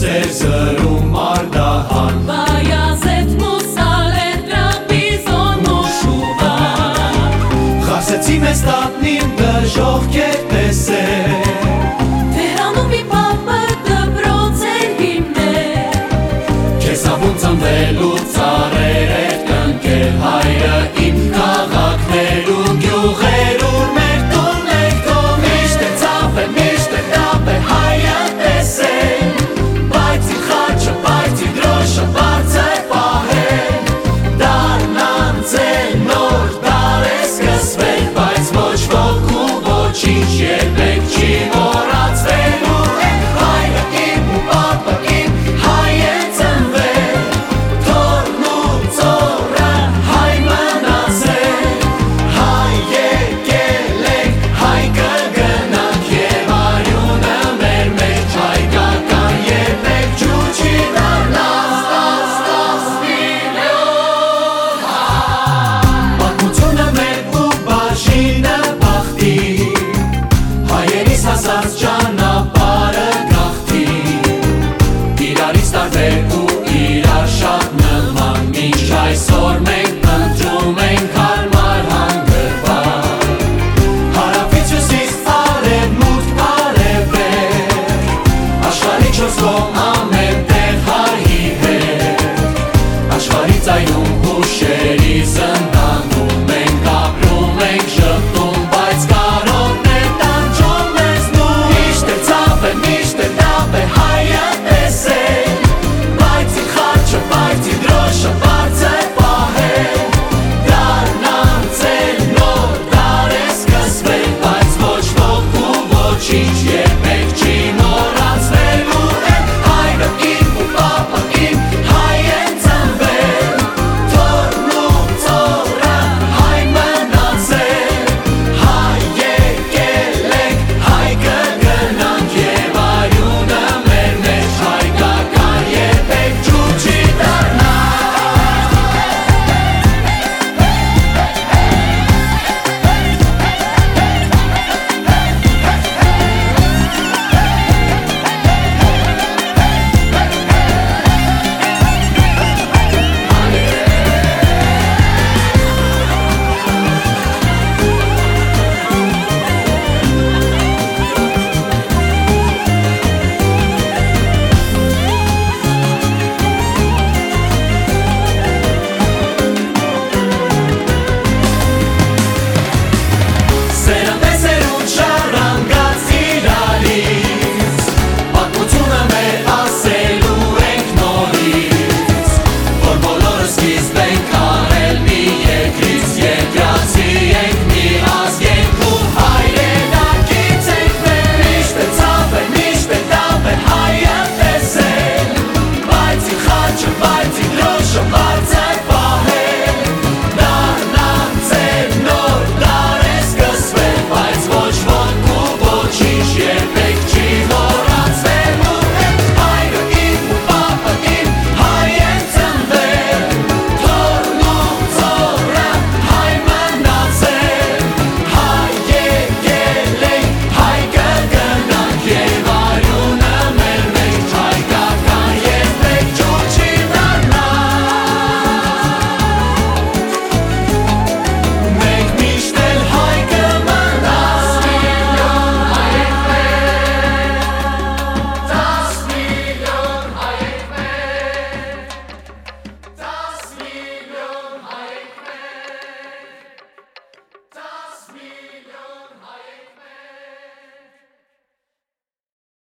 se sărumar da han. Երկու իրար շատ նման Մինչ այսօր մենք ընտրում ենք հարմար հանգրվար Հարավից հյուսիս արև մուտք արև է Աշխարի չոսկով ամեն տեղ հայ հետ Աշխարի ծայնում հուշեր